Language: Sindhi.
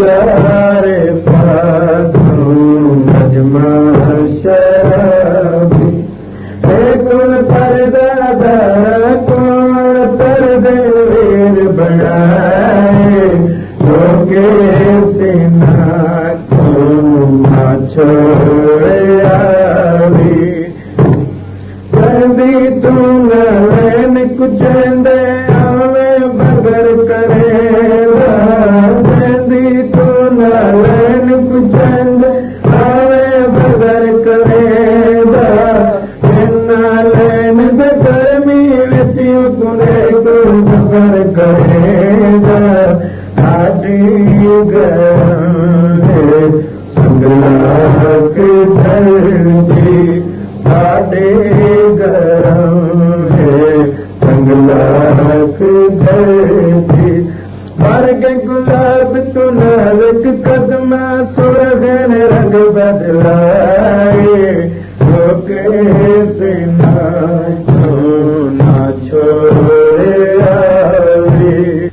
तूं पर बड़ा सिंधा तूंदी न هاجي گر جي هاڏي گهر سنگلا ڪر ۾ گلاب تلڪ ڪدما سورڳ بدل